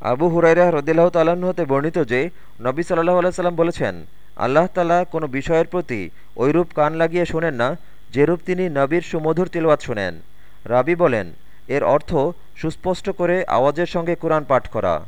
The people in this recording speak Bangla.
আবু হুরাইরা রদিল্লাহ তাল্লাহ্ন হতে বর্ণিত যে, নবী সাল্লাহ আলাইসাল্লাম বলেছেন, আল্লাহ তালা কোনো বিষয়ের প্রতি ঐরূপ কান লাগিয়ে শোনেন না, যেরূপ তিনি নবীর সুমধুর তিলওয়াত শোনেন। রাবি বলেন, এর অর্থ সুস্পষ্ট করে আওয়াজের সঙ্গে কোরআন পাঠ করা।